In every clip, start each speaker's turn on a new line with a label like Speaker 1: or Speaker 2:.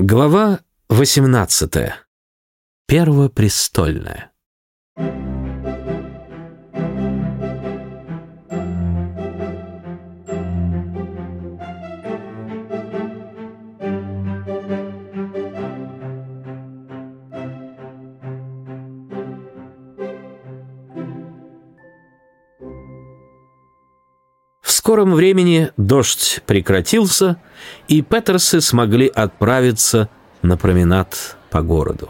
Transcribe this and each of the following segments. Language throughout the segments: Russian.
Speaker 1: Глава 18. Первопрестольная. Скором времени дождь прекратился, и Петерсы смогли отправиться на променад по городу.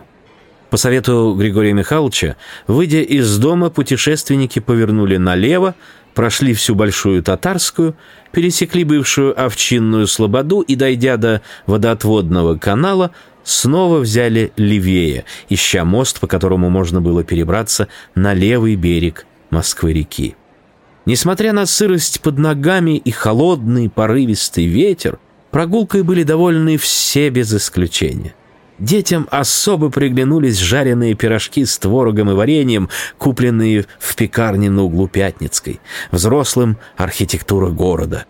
Speaker 1: По совету Григория Михайловича, выйдя из дома, путешественники повернули налево, прошли всю Большую Татарскую, пересекли бывшую Овчинную Слободу и, дойдя до водоотводного канала, снова взяли левее, ища мост, по которому можно было перебраться на левый берег Москвы-реки. Несмотря на сырость под ногами и холодный порывистый ветер, прогулкой были довольны все без исключения. Детям особо приглянулись жареные пирожки с творогом и вареньем, купленные в пекарне на углу Пятницкой. Взрослым — архитектура города.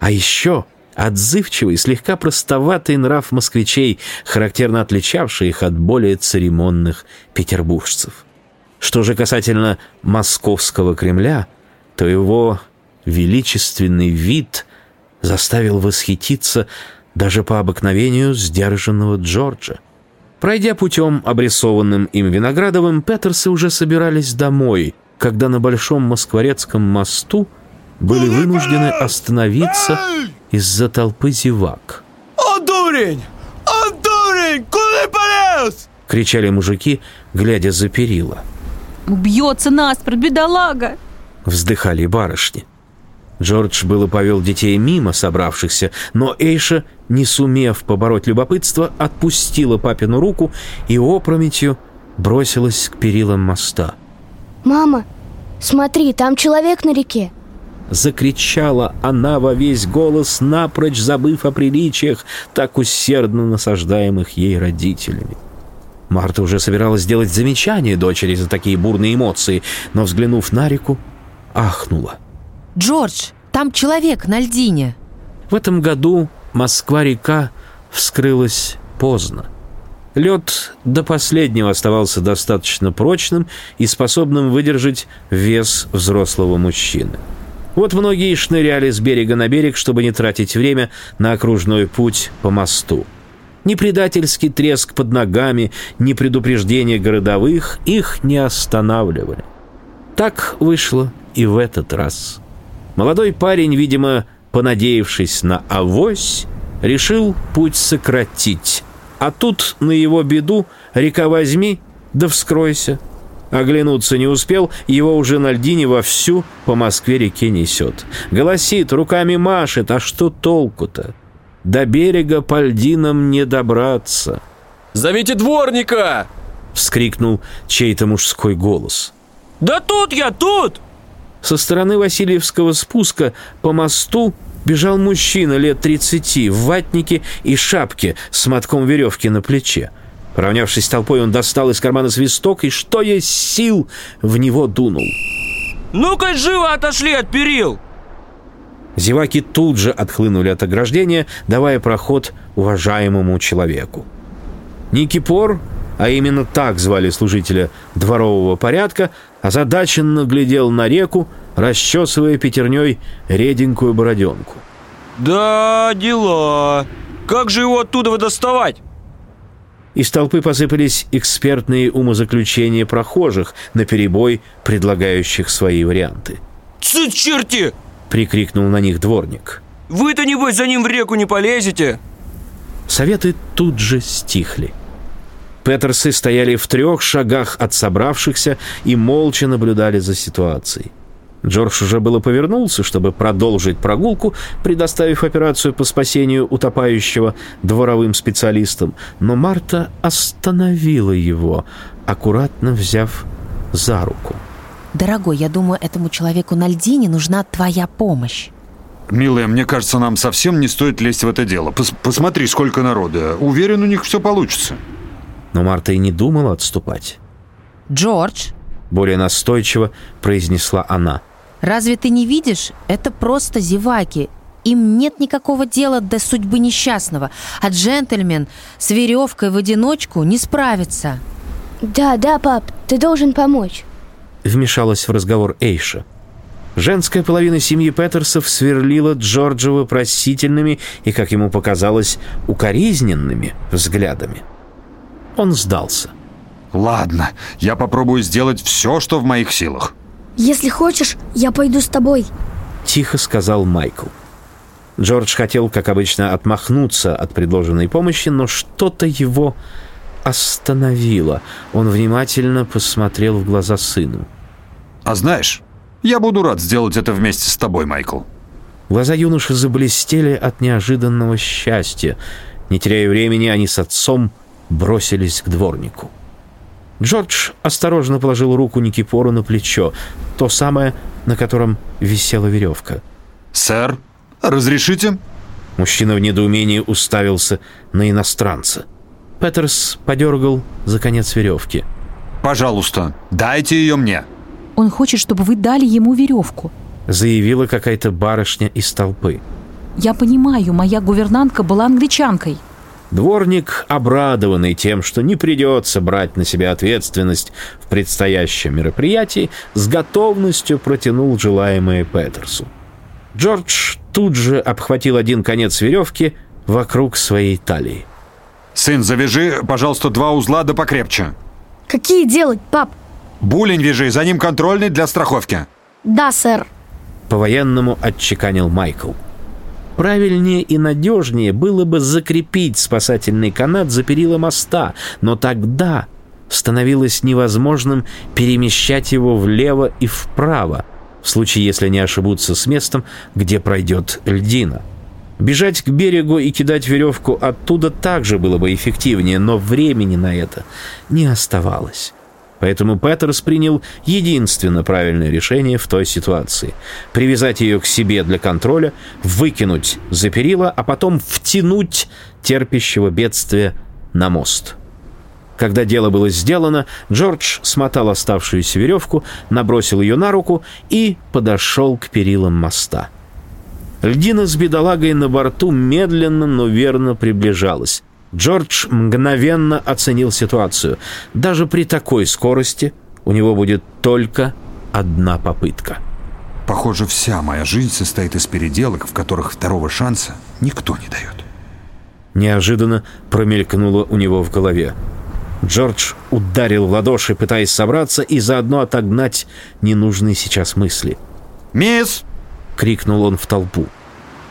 Speaker 1: А еще отзывчивый, слегка простоватый нрав москвичей, характерно отличавший их от более церемонных петербуржцев. Что же касательно московского Кремля — то его величественный вид заставил восхититься даже по обыкновению сдержанного Джорджа. Пройдя путем, обрисованным им Виноградовым, Петерсы уже собирались домой, когда на Большом Москворецком мосту были вынуждены остановиться из-за толпы зевак.
Speaker 2: «О, дурень! О, дурень! Куда полез?»
Speaker 1: — кричали мужики, глядя за перила.
Speaker 3: «Убьется наспор, бедолага!»
Speaker 1: Вздыхали барышни. Джордж было повел детей мимо собравшихся, но Эйша, не сумев побороть любопытство, отпустила папину руку и опрометью бросилась к перилам моста.
Speaker 4: «Мама, смотри, там человек на реке!»
Speaker 1: Закричала она во весь голос, напрочь забыв о приличиях, так усердно насаждаемых ей родителями. Марта уже собиралась сделать замечание дочери за такие бурные эмоции, но, взглянув на реку, ахнула.
Speaker 3: «Джордж, там человек на льдине!»
Speaker 1: В этом году Москва-река вскрылась поздно. Лед до последнего оставался достаточно прочным и способным выдержать вес взрослого мужчины. Вот многие шныряли с берега на берег, чтобы не тратить время на окружной путь по мосту. Ни предательский треск под ногами, ни предупреждение городовых их не останавливали. Так вышло и в этот раз. Молодой парень, видимо, понадеявшись на авось, решил путь сократить. А тут, на его беду, река возьми, да вскройся. Оглянуться не успел, его уже на льдине вовсю по Москве-реке несет. Голосит, руками машет, а что толку-то? До берега по льдинам не добраться.
Speaker 2: «Зовите дворника!»
Speaker 1: — вскрикнул чей-то мужской голос.
Speaker 2: «Да тут я, тут!»
Speaker 1: Со стороны Васильевского спуска по мосту бежал мужчина лет 30 в ватнике и шапке с мотком веревки на плече. Поравнявшись с толпой, он достал из кармана свисток и, что есть сил, в него дунул.
Speaker 2: «Ну-ка, живо отошли от перил!»
Speaker 1: Зеваки тут же отхлынули от ограждения, давая проход уважаемому человеку. Никипор, а именно так звали служителя дворового порядка, озадаченно глядел на реку, расчесывая пятерней реденькую бороденку.
Speaker 2: «Да, дела. Как же его оттуда доставать?»
Speaker 1: Из толпы посыпались экспертные умозаключения прохожих, наперебой предлагающих свои варианты.
Speaker 2: «Цыц, черти!»
Speaker 1: — прикрикнул на них дворник.
Speaker 2: «Вы-то, небось, за ним в реку не полезете?»
Speaker 1: Советы тут же стихли. Петерсы стояли в трех шагах от собравшихся и молча наблюдали за ситуацией. Джордж уже было повернулся, чтобы продолжить прогулку, предоставив операцию по спасению утопающего дворовым специалистам, но Марта остановила его, аккуратно взяв за руку.
Speaker 3: «Дорогой, я думаю, этому человеку на льдине нужна твоя помощь».
Speaker 5: Милая, мне кажется, нам совсем не стоит лезть в это дело. Пос посмотри, сколько народа. Уверен, у них все получится.
Speaker 1: Но Марта и не думала отступать.
Speaker 3: «Джордж!»
Speaker 1: Более настойчиво произнесла она.
Speaker 3: «Разве ты не видишь? Это просто зеваки. им нет никакого дела до судьбы несчастного, а джентльмен с веревкой в одиночку не справится.
Speaker 4: Да, да, пап, ты должен помочь.
Speaker 1: Вмешалась в разговор Эйша. Женская половина семьи Петерсов сверлила Джорджа вопросительными и, как ему показалось, укоризненными взглядами. Он сдался.
Speaker 5: Ладно, я попробую сделать все, что в моих силах.
Speaker 4: Если хочешь, я пойду с тобой.
Speaker 1: Тихо сказал Майкл. Джордж хотел, как обычно, отмахнуться от предложенной помощи, но что-то его остановило. Он внимательно посмотрел в глаза сыну.
Speaker 5: А знаешь, я буду рад сделать это вместе с тобой, Майкл.
Speaker 1: Глаза юноши заблестели от неожиданного счастья. Не теряя времени, они с отцом бросились к дворнику. Джордж осторожно положил руку Никипору на плечо, то самое, на котором висела веревка.
Speaker 5: «Сэр, разрешите?»
Speaker 1: Мужчина в недоумении уставился на иностранца. Петерс подергал за конец веревки.
Speaker 5: «Пожалуйста, дайте ее мне!»
Speaker 6: Он хочет, чтобы вы дали ему веревку.
Speaker 1: Заявила какая-то барышня из толпы.
Speaker 6: Я понимаю, моя гувернантка была англичанкой.
Speaker 1: Дворник, обрадованный тем, что не придется брать на себя ответственность в предстоящем мероприятии, с готовностью протянул желаемое Петерсу. Джордж тут же обхватил один конец веревки вокруг своей талии.
Speaker 5: «Сын, завяжи, пожалуйста, два узла да покрепче».
Speaker 4: Какие делать, пап?
Speaker 5: «Булень вяжи, за ним контрольный для страховки».
Speaker 4: Да, сэр.
Speaker 1: По-военному отчеканил Майкл. Правильнее и надежнее было бы закрепить спасательный канат за перила моста, но тогда становилось невозможным перемещать его влево и вправо, в случае, если не ошибутся с местом, где пройдет льдина. Бежать к берегу и кидать веревку оттуда также было бы эффективнее, но времени на это не оставалось. Поэтому Петерс принял единственно правильное решение в той ситуации. Привязать ее к себе для контроля, выкинуть за перила, а потом втянуть терпящего бедствия на мост. Когда дело было сделано, Джордж смотал оставшуюся веревку, набросил ее на руку и подошел к перилам моста. Льдина с бедолагой на борту медленно, но верно приближалась. Джордж мгновенно оценил ситуацию. Даже при такой скорости у него будет только одна попытка.
Speaker 5: Похоже, вся моя жизнь состоит из переделок, в которых второго шанса никто не дает.
Speaker 1: Неожиданно промелькнуло у него в голове. Джордж ударил в ладоши, пытаясь собраться и заодно отогнать ненужные сейчас мысли.
Speaker 5: «Мисс!»
Speaker 1: — крикнул он в толпу.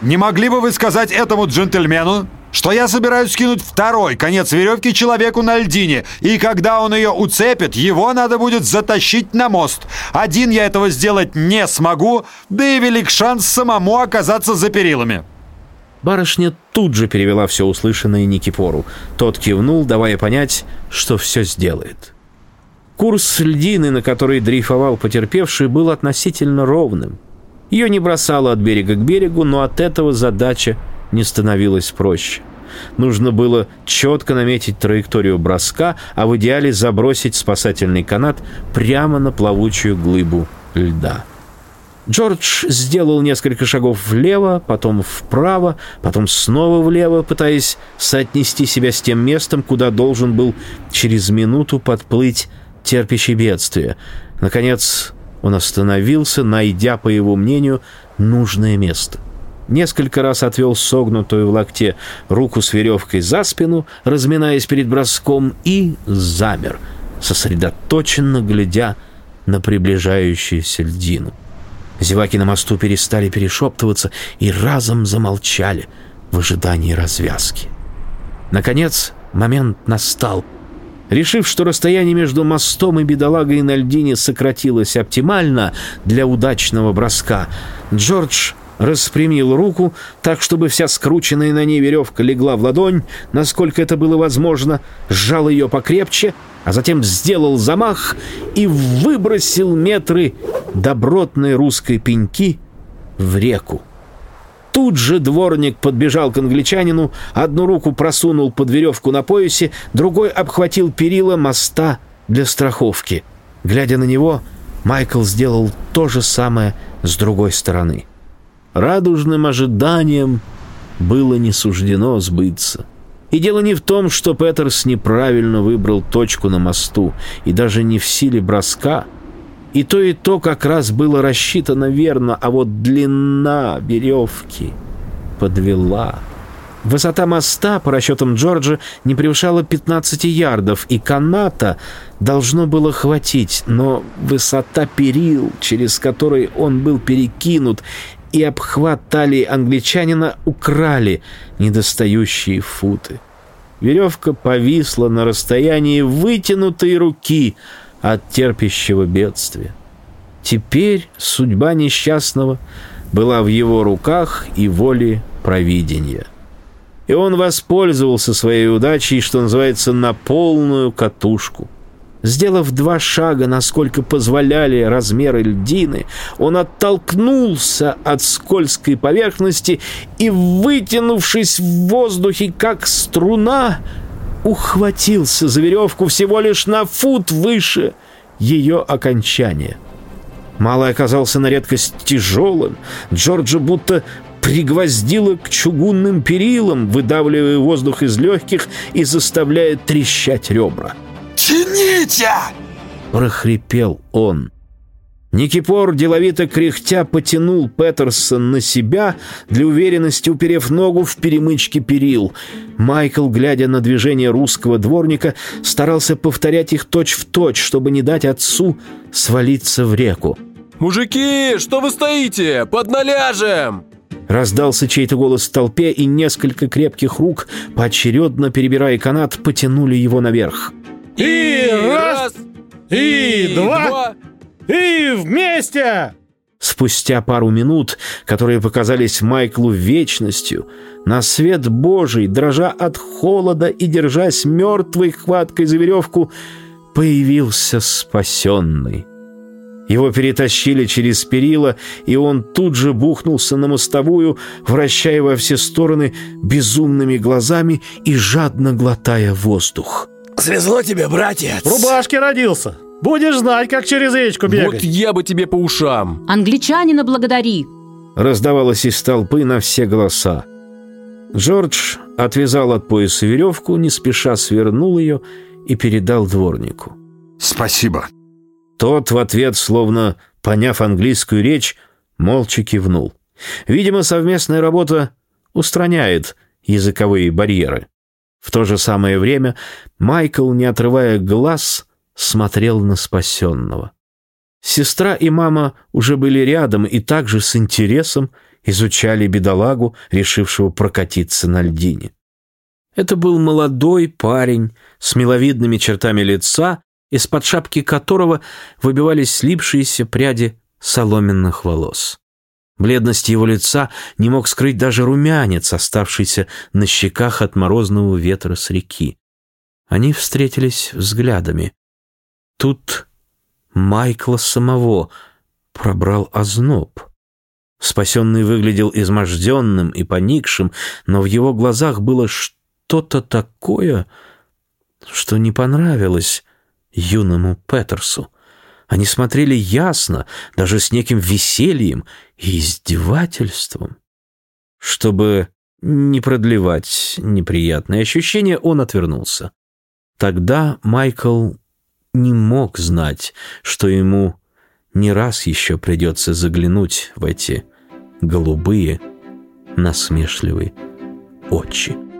Speaker 5: «Не могли бы вы сказать этому джентльмену, что я собираюсь скинуть второй конец веревки человеку на льдине, и когда он ее уцепит, его надо будет затащить на мост. Один я этого сделать не смогу, да и велик шанс самому оказаться за перилами».
Speaker 1: Барышня тут же перевела все услышанное Никипору. Тот кивнул, давая понять, что все сделает. Курс льдины, на который дрейфовал потерпевший, был относительно ровным. Ее не бросало от берега к берегу, но от этого задача не становилось проще. Нужно было четко наметить траекторию броска, а в идеале забросить спасательный канат прямо на плавучую глыбу льда. Джордж сделал несколько шагов влево, потом вправо, потом снова влево, пытаясь соотнести себя с тем местом, куда должен был через минуту подплыть терпящий бедствие. Наконец он остановился, найдя, по его мнению, нужное место — несколько раз отвел согнутую в локте руку с веревкой за спину, разминаясь перед броском, и замер, сосредоточенно глядя на приближающуюся льдину. Зеваки на мосту перестали перешептываться и разом замолчали в ожидании развязки. Наконец, момент настал. Решив, что расстояние между мостом и бедолагой на льдине сократилось оптимально для удачного броска, Джордж распрямил руку так, чтобы вся скрученная на ней веревка легла в ладонь, насколько это было возможно, сжал ее покрепче, а затем сделал замах и выбросил метры добротной русской пеньки в реку. Тут же дворник подбежал к англичанину, одну руку просунул под веревку на поясе, другой обхватил перила моста для страховки. Глядя на него, Майкл сделал то же самое с другой стороны. Радужным ожиданиям было не суждено сбыться. И дело не в том, что Петерс неправильно выбрал точку на мосту, и даже не в силе броска. И то, и то как раз было рассчитано верно, а вот длина веревки подвела. Высота моста, по расчетам Джорджа, не превышала 15 ярдов, и каната должно было хватить, но высота перил, через который он был перекинут, и обхват талии англичанина украли недостающие футы. Веревка повисла на расстоянии вытянутой руки от терпящего бедствия. Теперь судьба несчастного была в его руках и воле провидения. И он воспользовался своей удачей, что называется, на полную катушку – Сделав два шага, насколько позволяли размеры льдины, он оттолкнулся от скользкой поверхности и, вытянувшись в воздухе, как струна, ухватился за веревку всего лишь на фут выше ее окончания. Малый оказался на редкость тяжелым. Джорджа будто пригвоздило к чугунным перилам, выдавливая воздух из легких и заставляя трещать ребра.
Speaker 7: «Тяните!»
Speaker 1: — прохрипел он. Никипор, деловито кряхтя, потянул Петерсон на себя, для уверенности уперев ногу в перемычке перил. Майкл, глядя на движение русского дворника, старался повторять их точь-в-точь, точь, чтобы не дать отцу свалиться в реку.
Speaker 8: «Мужики, что вы стоите? Подналяжем!»
Speaker 1: Раздался чей-то голос в толпе, и несколько крепких рук, поочередно перебирая канат, потянули его наверх.
Speaker 9: И раз, и два, и вместе!
Speaker 1: Спустя пару минут, которые показались Майклу вечностью, на свет Божий, дрожа от холода и держась мертвой хваткой за веревку, появился спасенный. Его перетащили через перила, и он тут же бухнулся на мостовую, вращая во все стороны безумными глазами и жадно глотая воздух.
Speaker 7: Свезло тебе, братец!
Speaker 9: В рубашке родился. Будешь знать, как через речку бегать.
Speaker 8: Вот я бы тебе по ушам.
Speaker 6: Англичанина благодари.
Speaker 1: Раздавалось из толпы на все голоса. Джордж отвязал от пояса веревку, не спеша свернул ее и передал дворнику.
Speaker 5: «Спасибо».
Speaker 1: Тот в ответ, словно поняв английскую речь, молча кивнул. Видимо, совместная работа устраняет языковые барьеры. В то же самое время Майкл, не отрывая глаз, смотрел на спасенного. Сестра и мама уже были рядом и также с интересом изучали бедолагу, решившего прокатиться на льдине. Это был молодой парень с миловидными чертами лица, из-под шапки которого выбивались слипшиеся пряди соломенных волос. Бледность его лица не мог скрыть даже румянец, оставшийся на щеках от морозного ветра с реки. Они встретились взглядами. Тут Майкла самого пробрал озноб. Спасенный выглядел изможденным и поникшим, но в его глазах было что-то такое, что не понравилось юному Петерсу. Они смотрели ясно, даже с неким весельем и издевательством. Чтобы не продлевать неприятные ощущения, он отвернулся. Тогда Майкл не мог знать, что ему не раз еще придется заглянуть в эти голубые, насмешливые очи.